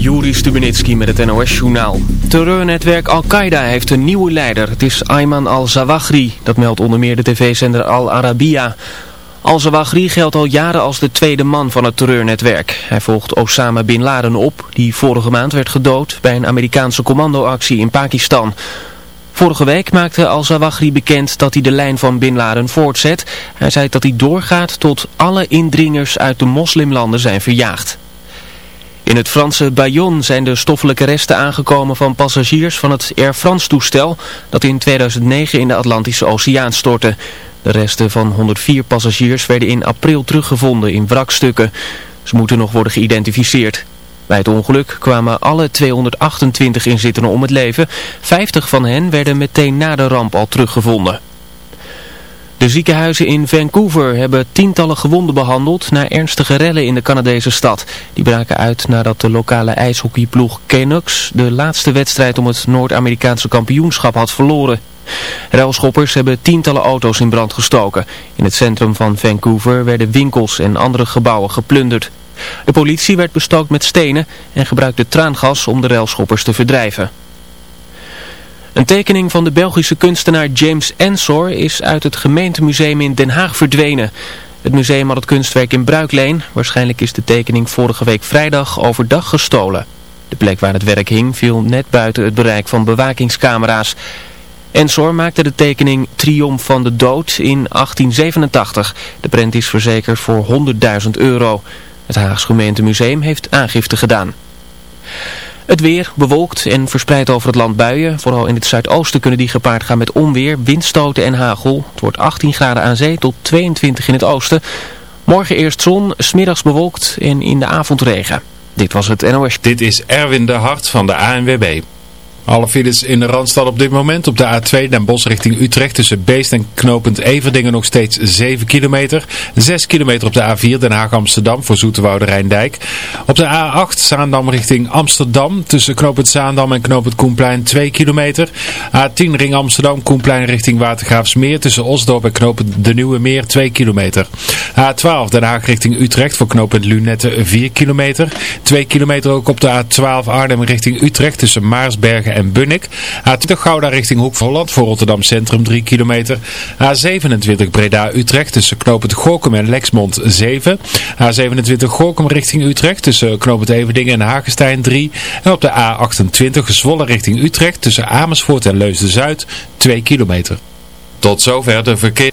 Juri Stubenitski met het NOS-journaal. Terreurnetwerk Al-Qaeda heeft een nieuwe leider. Het is Ayman al-Zawahri. Dat meldt onder meer de tv-zender Al Arabiya. Al-Zawahri geldt al jaren als de tweede man van het terreurnetwerk. Hij volgt Osama Bin Laden op, die vorige maand werd gedood bij een Amerikaanse commandoactie in Pakistan. Vorige week maakte al-Zawahri bekend dat hij de lijn van Bin Laden voortzet. Hij zei dat hij doorgaat tot alle indringers uit de moslimlanden zijn verjaagd. In het Franse Bayonne zijn de stoffelijke resten aangekomen van passagiers van het Air France toestel dat in 2009 in de Atlantische Oceaan stortte. De resten van 104 passagiers werden in april teruggevonden in wrakstukken. Ze moeten nog worden geïdentificeerd. Bij het ongeluk kwamen alle 228 inzittenden om het leven. 50 van hen werden meteen na de ramp al teruggevonden. De ziekenhuizen in Vancouver hebben tientallen gewonden behandeld na ernstige rellen in de Canadese stad. Die braken uit nadat de lokale ijshockeyploeg Canucks de laatste wedstrijd om het Noord-Amerikaanse kampioenschap had verloren. Ruilschoppers hebben tientallen auto's in brand gestoken. In het centrum van Vancouver werden winkels en andere gebouwen geplunderd. De politie werd bestookt met stenen en gebruikte traangas om de ruilschoppers te verdrijven. Een tekening van de Belgische kunstenaar James Ensor is uit het gemeentemuseum in Den Haag verdwenen. Het museum had het kunstwerk in bruikleen. Waarschijnlijk is de tekening vorige week vrijdag overdag gestolen. De plek waar het werk hing viel net buiten het bereik van bewakingscamera's. Ensor maakte de tekening Triomf van de Dood in 1887. De prent is verzekerd voor 100.000 euro. Het Haags gemeentemuseum heeft aangifte gedaan. Het weer bewolkt en verspreid over het land buien. Vooral in het zuidoosten kunnen die gepaard gaan met onweer, windstoten en hagel. Het wordt 18 graden aan zee tot 22 in het oosten. Morgen eerst zon, smiddags bewolkt en in de avond regen. Dit was het NOS. Dit is Erwin de Hart van de ANWB. Alle files in de Randstad op dit moment. Op de A2 Den Bosch richting Utrecht tussen Beest en knooppunt Everdingen nog steeds 7 kilometer. 6 kilometer op de A4 Den Haag Amsterdam voor Zoeterwoude Rijndijk. Op de A8 Zaandam richting Amsterdam tussen knooppunt Zaandam en knooppunt Koenplein 2 kilometer. A10 ring Amsterdam Koenplein richting Watergraafsmeer tussen Osdorp en knooppunt De Nieuwe Meer 2 kilometer. A12 Den Haag richting Utrecht voor knooppunt Lunette 4 kilometer. 2 kilometer ook op de A12 Arnhem richting Utrecht tussen Maarsbergen en Bunnik. A20 Gouda richting Hoek van Holland voor Rotterdam Centrum 3 kilometer. A27 Breda Utrecht tussen knooppunt Gorkum en Lexmond 7. A27 Gorkum richting Utrecht tussen knooppunt Everdingen en Hagestein 3. En op de A28 Zwolle richting Utrecht tussen Amersfoort en Leusden-Zuid 2 kilometer. Tot zover de verkeer.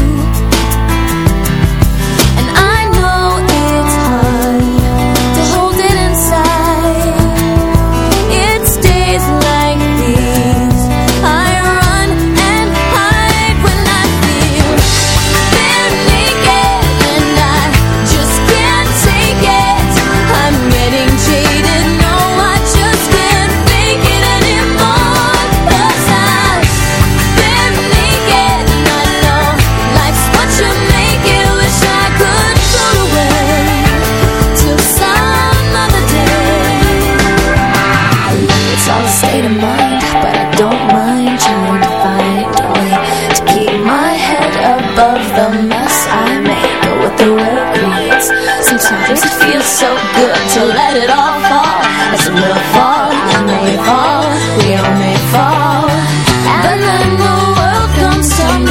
mess I make or what the world creates. Sometimes it feels so good to let it all fall. As we all fall, and we fall, we all may fall. And then the world comes tumbling.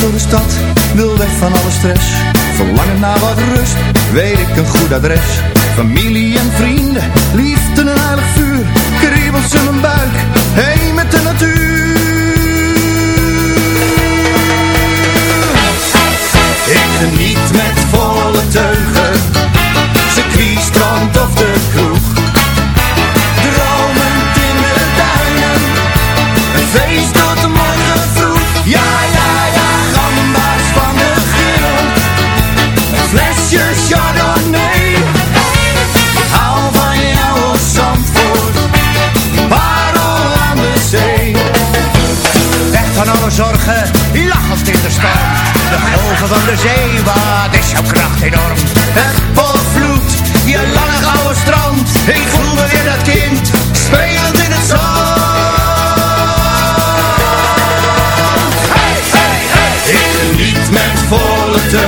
door de stad, wil weg van alle stress. Verlangen naar wat rust, weet ik een goed adres. Familie en vrienden, liefde en heilig vuur, kriebels in mijn buik return.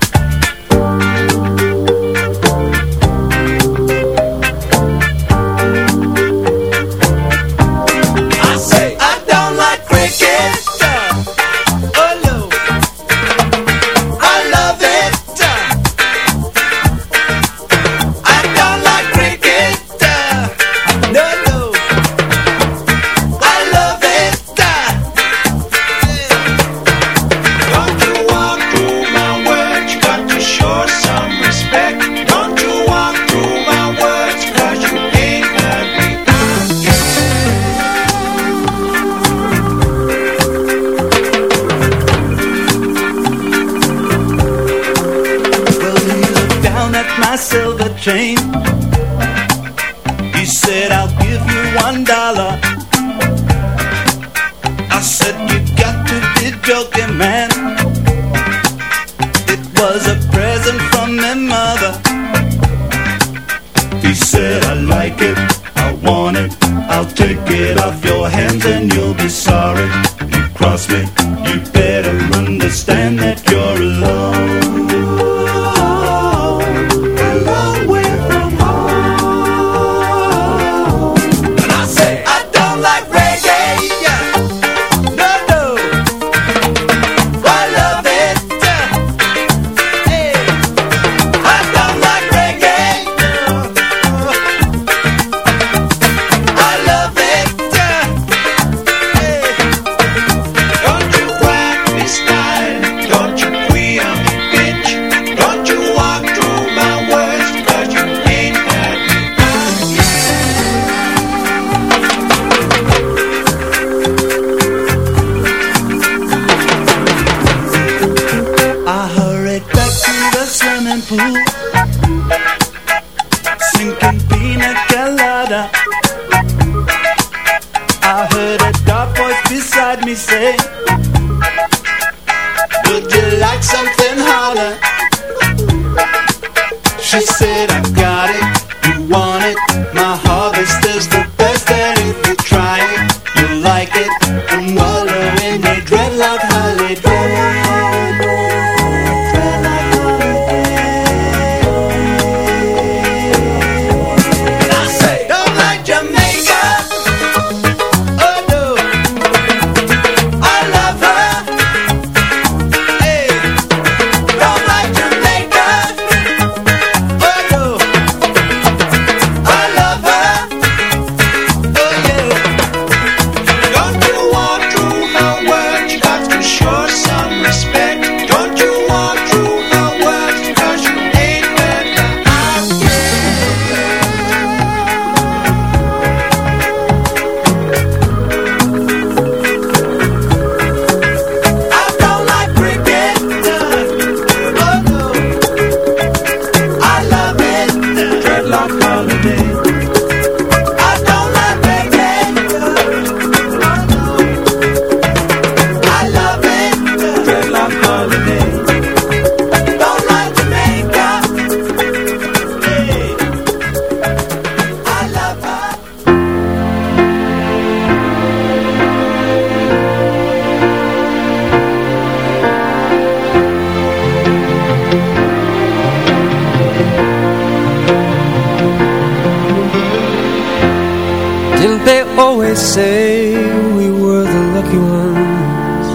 Say we were the lucky ones.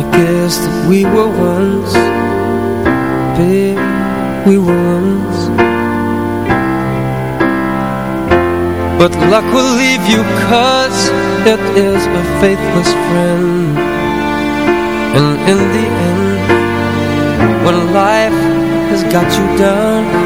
I guess that we were once. Babe, we were once. But luck will leave you cause it is a faithless friend. And in the end When life has got you down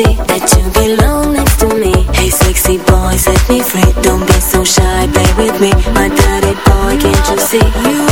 that you belong next to me. Hey, sexy boy, set me free. Don't be so shy, play with me. My daddy boy, can't you see? You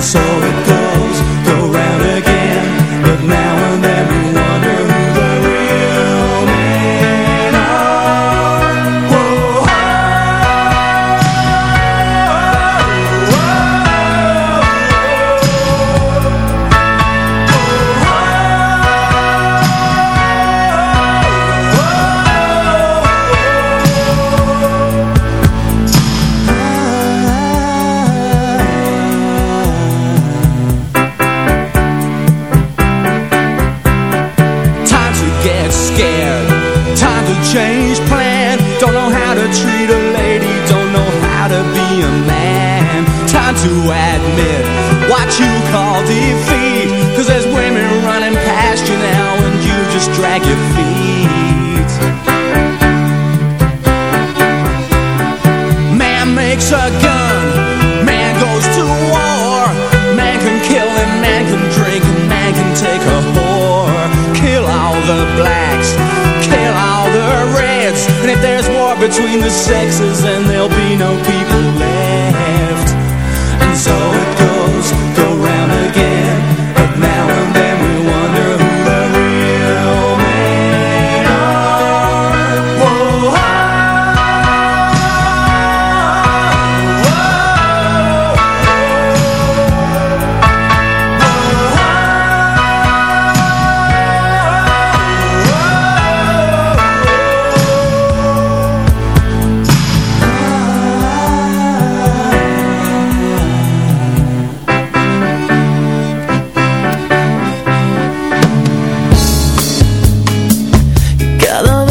so it goes the sexes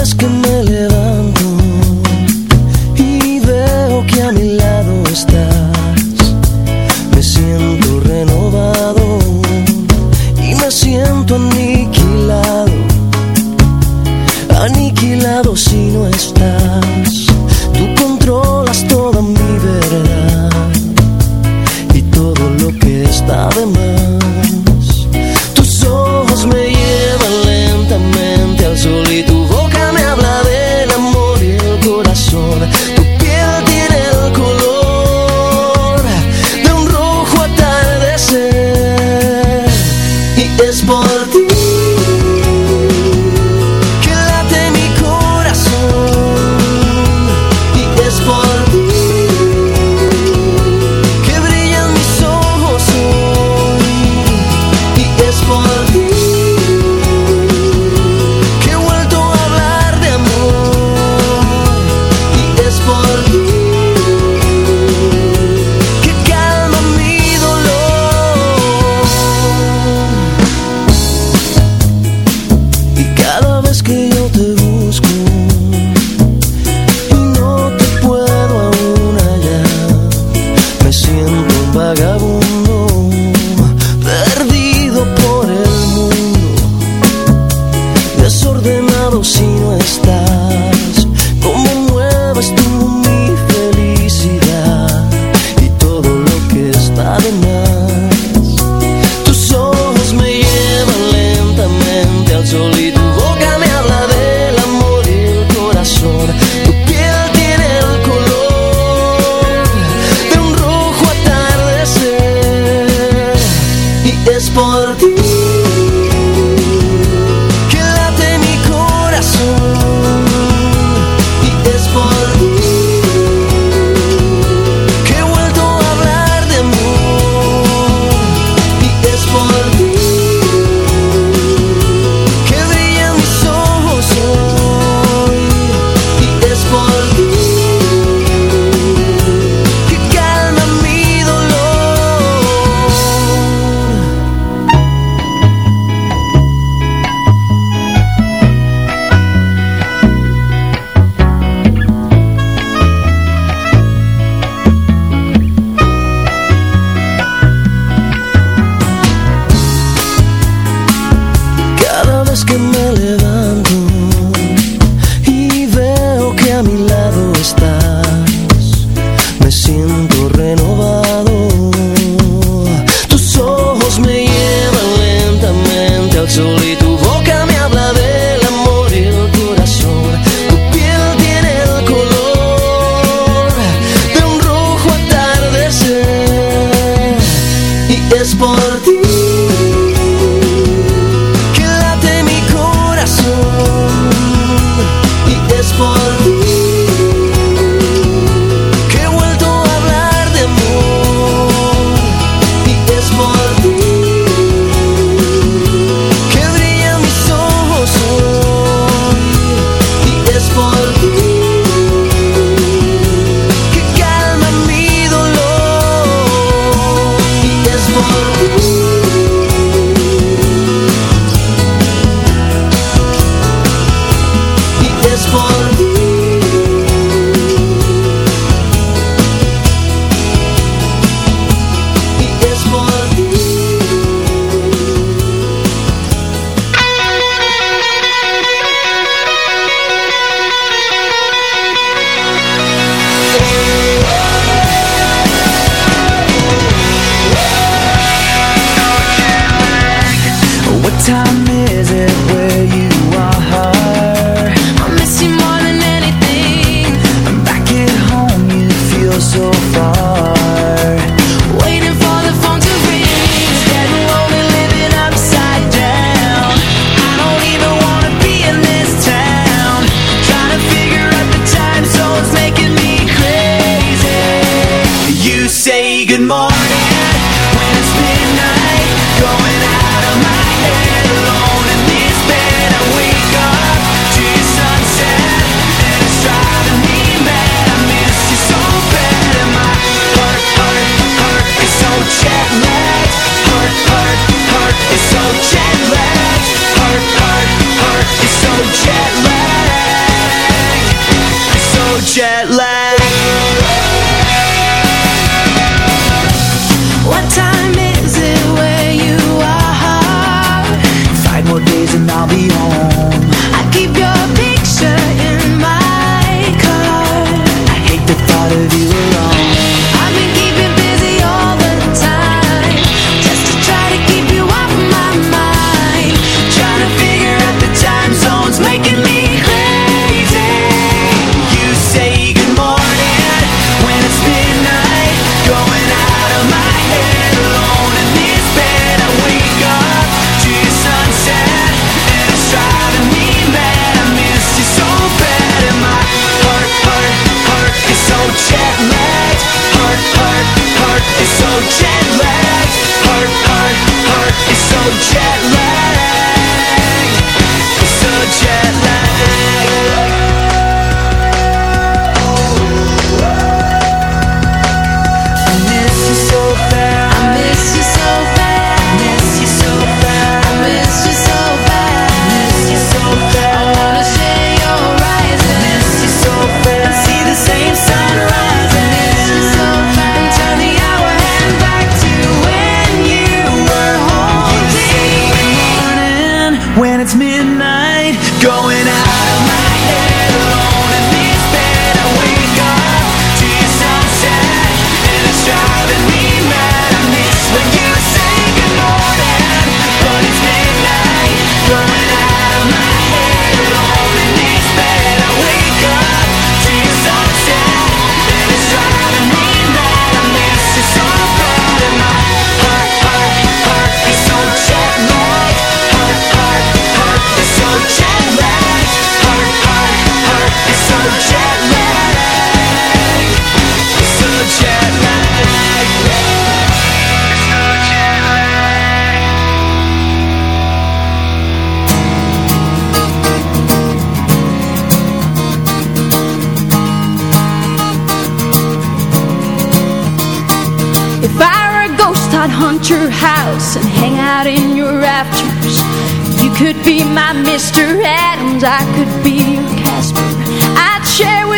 asking me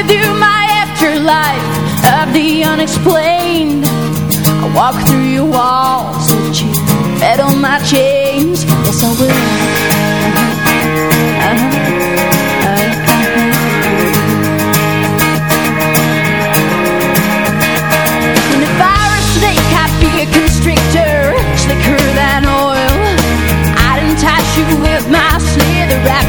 with my afterlife of the unexplained. I walk through your walls with you, fed on my chains. Yes, uh-huh. I will. be a Constrictor, slicker than oil. I'd entice you with my slither wrap